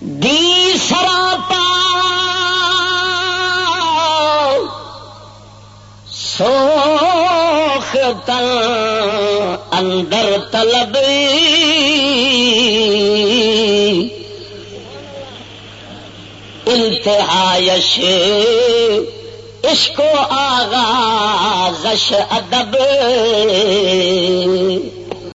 دی سراپا سوخ تن اندر طلب انتہائش عشق و آغازش ادب